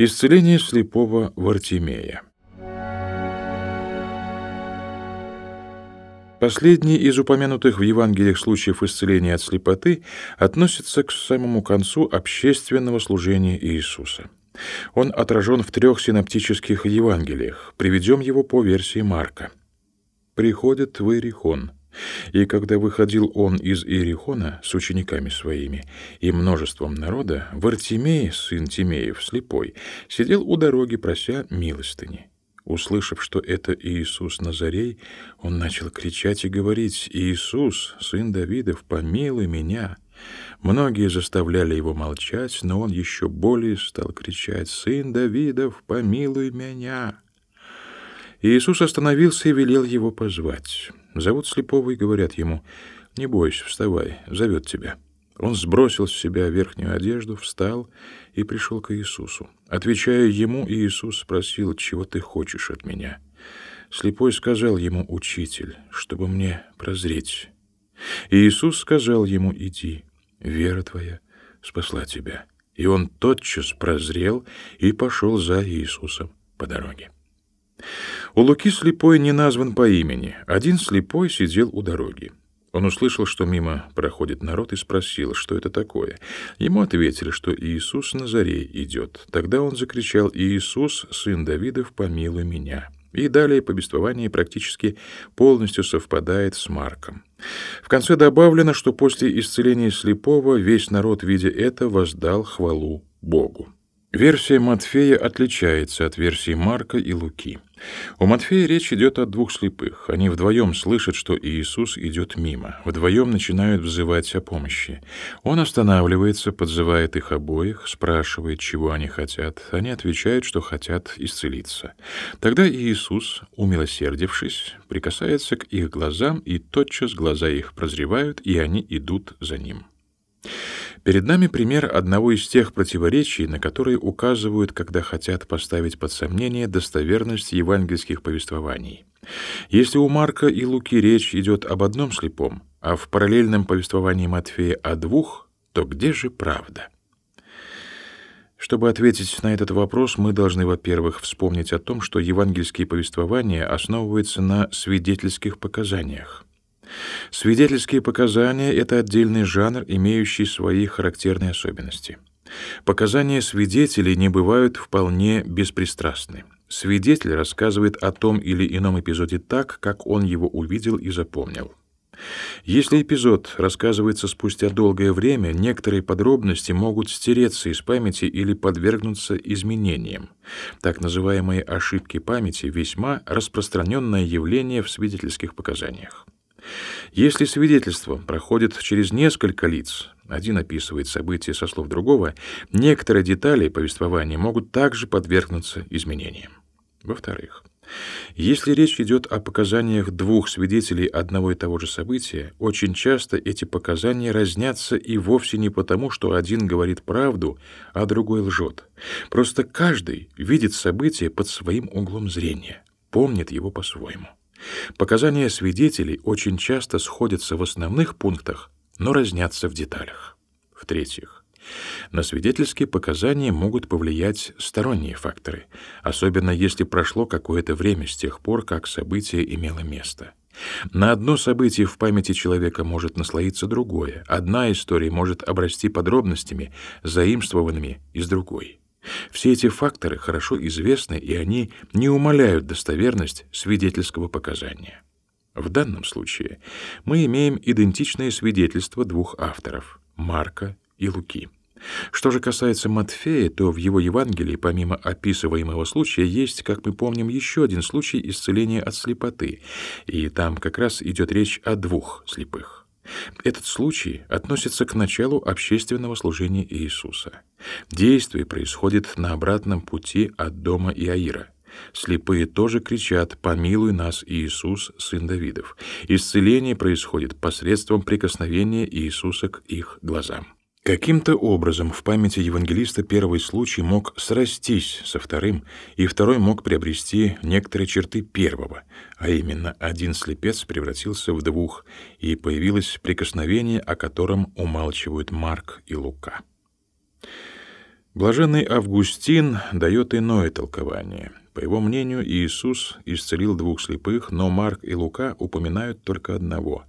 Исцеление слепого Вартимея. Последний из упомянутых в Евангелиях случаев исцеления от слепоты относится к самому концу общественного служения Иисуса. Он отражен в трех синоптических Евангелиях. Приведем его по версии Марка. «Приходит в Иерихон, и когда выходил он из Иерихона с учениками своими и множеством народа, Вартимей, сын Тимеев, слепой, сидел у дороги, прося милостыни. Услышав, что это Иисус Назарей, он начал кричать и говорить, «Иисус, сын Давидов, помилуй меня!» Многие заставляли его молчать, но он еще более стал кричать, «Сын Давидов, помилуй меня!» Иисус остановился и велел его позвать. Зовут слепого и говорят ему, «Не бойся, вставай, зовет тебя». Он сбросил с себя верхнюю одежду, встал и пришел к Иисусу. Отвечая ему, Иисус спросил, «Чего ты хочешь от меня?» Слепой сказал ему, «Учитель, чтобы мне прозреть». И Иисус сказал ему, «Иди, вера твоя спасла тебя». И он тотчас прозрел и пошел за Иисусом по дороге. У Луки слепой не назван по имени. Один слепой сидел у дороги. Он услышал, что мимо проходит народ, и спросил, что это такое. Ему ответили, что Иисус Назарей идет. Тогда он закричал «Иисус, сын Давидов, помилуй меня». И далее повествование практически полностью совпадает с Марком. В конце добавлено, что после исцеления слепого весь народ, видя это, воздал хвалу Богу. Версия Матфея отличается от версии Марка и Луки. У Матфея речь идет о двух слепых. Они вдвоем слышат, что Иисус идет мимо. Вдвоем начинают взывать о помощи. Он останавливается, подзывает их обоих, спрашивает, чего они хотят. Они отвечают, что хотят исцелиться. Тогда Иисус, умилосердившись, прикасается к их глазам, и тотчас глаза их прозревают, и они идут за ним. Перед нами пример одного из тех противоречий, на которые указывают, когда хотят поставить под сомнение достоверность евангельских повествований. Если у Марка и Луки речь идет об одном слепом, а в параллельном повествовании Матфея о двух, то где же правда? Чтобы ответить на этот вопрос, мы должны, во-первых, вспомнить о том, что евангельские повествования основываются на свидетельских показаниях. Свидетельские показания — это отдельный жанр, имеющий свои характерные особенности. Показания свидетелей не бывают вполне беспристрастны. Свидетель рассказывает о том или ином эпизоде так, как он его увидел и запомнил. Если эпизод рассказывается спустя долгое время, некоторые подробности могут стереться из памяти или подвергнуться изменениям. Так называемые ошибки памяти весьма распространенное явление в свидетельских показаниях. Если свидетельство проходит через несколько лиц, один описывает события со слов другого, некоторые детали повествования могут также подвергнуться изменениям. Во-вторых, если речь идет о показаниях двух свидетелей одного и того же события, очень часто эти показания разнятся и вовсе не потому, что один говорит правду, а другой лжет. Просто каждый видит событие под своим углом зрения, помнит его по-своему. Показания свидетелей очень часто сходятся в основных пунктах, но разнятся в деталях. В-третьих, на свидетельские показания могут повлиять сторонние факторы, особенно если прошло какое-то время с тех пор, как событие имело место. На одно событие в памяти человека может наслоиться другое, одна история может обрасти подробностями, заимствованными из другой. Все эти факторы хорошо известны, и они не умаляют достоверность свидетельского показания. В данном случае мы имеем идентичное свидетельство двух авторов — Марка и Луки. Что же касается Матфея, то в его Евангелии, помимо описываемого случая, есть, как мы помним, еще один случай исцеления от слепоты, и там как раз идет речь о двух слепых. Этот случай относится к началу общественного служения Иисуса. Действие происходит на обратном пути от дома Иаира. Слепые тоже кричат «Помилуй нас, Иисус, сын Давидов». Исцеление происходит посредством прикосновения Иисуса к их глазам. Каким-то образом в памяти евангелиста первый случай мог срастись со вторым, и второй мог приобрести некоторые черты первого, а именно один слепец превратился в двух, и появилось прикосновение, о котором умалчивают Марк и Лука. Блаженный Августин дает иное толкование. По его мнению, Иисус исцелил двух слепых, но Марк и Лука упоминают только одного.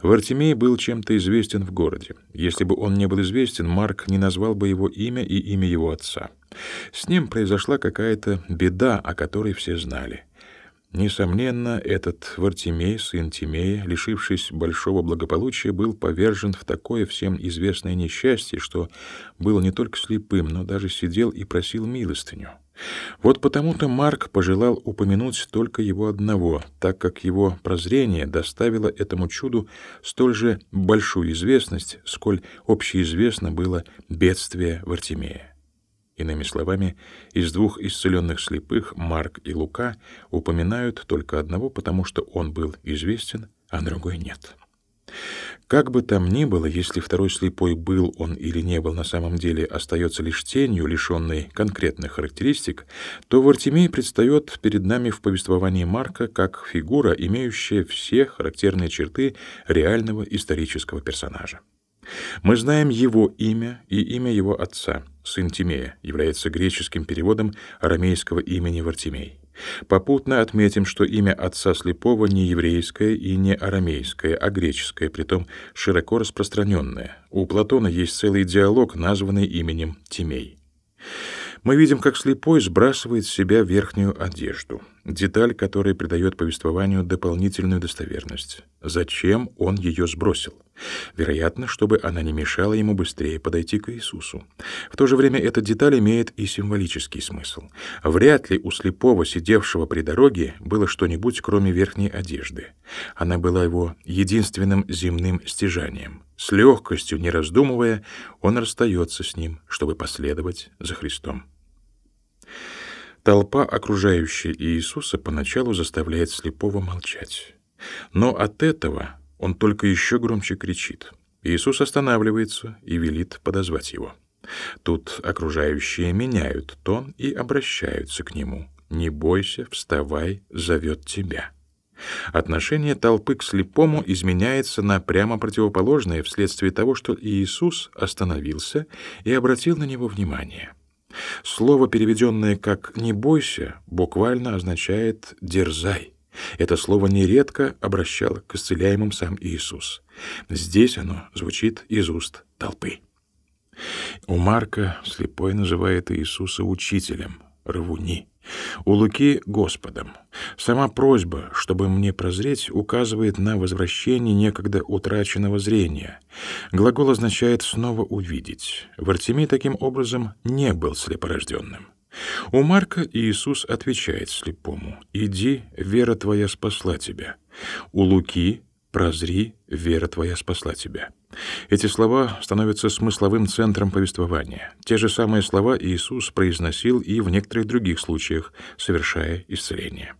Вартимей был чем-то известен в городе. Если бы он не был известен, Марк не назвал бы его имя и имя его отца. С ним произошла какая-то беда, о которой все знали. Несомненно, этот Вартимей, сын Тимея, лишившись большого благополучия, был повержен в такое всем известное несчастье, что был не только слепым, но даже сидел и просил милостыню. Вот потому-то Марк пожелал упомянуть только его одного, так как его прозрение доставило этому чуду столь же большую известность, сколь общеизвестно было бедствие Вартимея. Иными словами, из двух исцеленных слепых Марк и Лука упоминают только одного, потому что он был известен, а другой нет. Как бы там ни было, если второй слепой был он или не был на самом деле, остается лишь тенью, лишенной конкретных характеристик, то Вартимей предстает перед нами в повествовании Марка как фигура, имеющая все характерные черты реального исторического персонажа. Мы знаем его имя и имя его отца. Сын Тимея является греческим переводом арамейского имени Вартимей. Попутно отметим, что имя отца слепого не еврейское и не арамейское, а греческое, притом широко распространенное. У Платона есть целый диалог, названный именем Тимей. Мы видим, как слепой сбрасывает с себя верхнюю одежду, деталь, которая придает повествованию дополнительную достоверность. Зачем он ее сбросил? Вероятно, чтобы она не мешала ему быстрее подойти к Иисусу. В то же время эта деталь имеет и символический смысл. Вряд ли у слепого, сидевшего при дороге, было что-нибудь, кроме верхней одежды. Она была его единственным земным стяжанием. С легкостью, не раздумывая, он расстается с ним, чтобы последовать за Христом. Толпа, окружающая Иисуса, поначалу заставляет слепого молчать. Но от этого он только еще громче кричит. Иисус останавливается и велит подозвать его. Тут окружающие меняют тон и обращаются к нему. «Не бойся, вставай, зовет тебя». Отношение толпы к слепому изменяется на прямо противоположное вследствие того, что Иисус остановился и обратил на него внимание. Слово, переведенное как «не бойся», буквально означает «дерзай». Это слово нередко обращало к исцеляемым сам Иисус. Здесь оно звучит из уст толпы. У Марка слепой называет Иисуса учителем, равуни. У Луки — Господом. Сама просьба, чтобы мне прозреть, указывает на возвращение некогда утраченного зрения. Глагол означает «снова увидеть». Вартимей таким образом не был слепорожденным. У Марка Иисус отвечает слепому «Иди, вера твоя спасла тебя». У Луки «Прозри, вера твоя спасла тебя». Эти слова становятся смысловым центром повествования. Те же самые слова Иисус произносил и в некоторых других случаях, совершая исцеление.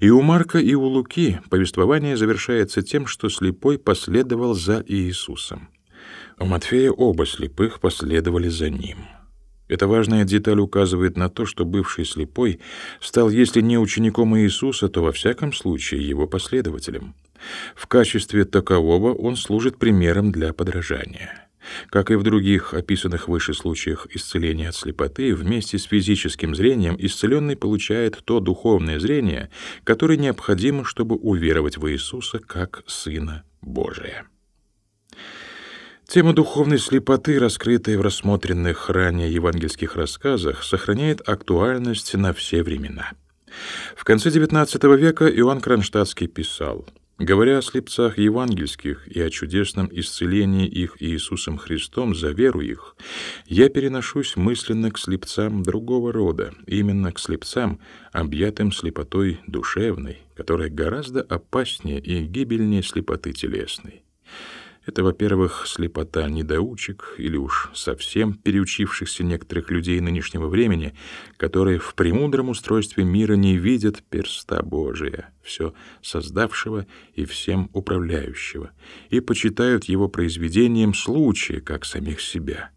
И у Марка, и у Луки повествование завершается тем, что слепой последовал за Иисусом. У Матфея оба слепых последовали за ним. Эта важная деталь указывает на то, что бывший слепой стал, если не учеником Иисуса, то во всяком случае его последователем. В качестве такового он служит примером для подражания. Как и в других описанных выше случаях исцеления от слепоты, вместе с физическим зрением исцеленный получает то духовное зрение, которое необходимо, чтобы уверовать в Иисуса как Сына Божия. Тема духовной слепоты, раскрытая в рассмотренных ранее евангельских рассказах, сохраняет актуальность на все времена. В конце XIX века Иоанн Кронштадтский писал — Говоря о слепцах евангельских и о чудесном исцелении их Иисусом Христом за веру их, я переношусь мысленно к слепцам другого рода, именно к слепцам, объятым слепотой душевной, которая гораздо опаснее и гибельнее слепоты телесной. Это, во-первых, слепота недоучек или уж совсем переучившихся некоторых людей нынешнего времени, которые в премудром устройстве мира не видят перста Божия, все создавшего и всем управляющего, и почитают его произведением случая, как самих себя,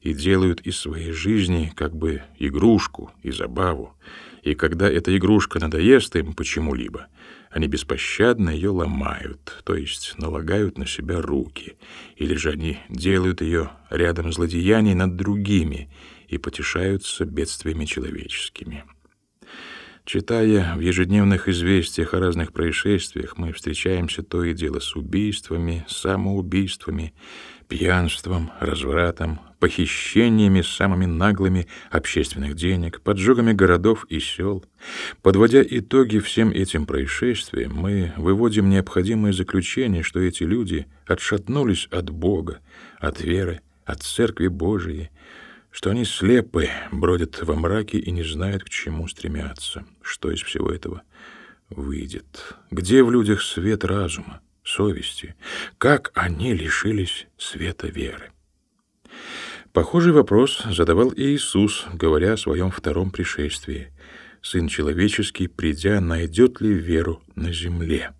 и делают из своей жизни как бы игрушку и забаву, и когда эта игрушка надоест им почему-либо — они беспощадно ее ломают, то есть налагают на себя руки, или же они делают ее рядом злодеяний над другими, и потешаются бедствиями человеческими. Читая в ежедневных известиях о разных происшествиях, мы встречаемся то и дело с убийствами, самоубийствами, пьянством, развратом, похищениями самыми наглыми общественных денег, поджогами городов и сел. Подводя итоги всем этим происшествиям, мы выводим необходимое заключение, что эти люди отшатнулись от Бога, от веры, от Церкви Божией, что они слепы, бродят во мраке и не знают, к чему стремятся. Что из всего этого выйдет? Где в людях свет разума, совести? Как они лишились света веры? Похожий вопрос задавал и Иисус, говоря о своем втором пришествии. «Сын человеческий, придя, найдет ли веру на земле?»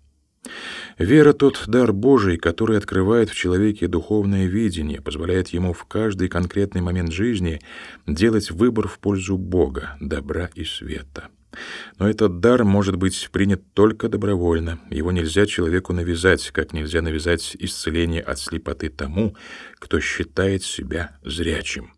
Вера — тот дар Божий, который открывает в человеке духовное видение, позволяет ему в каждый конкретный момент жизни делать выбор в пользу Бога, добра и света. Но этот дар может быть принят только добровольно. Его нельзя человеку навязать, как нельзя навязать исцеление от слепоты тому, кто считает себя зрячим.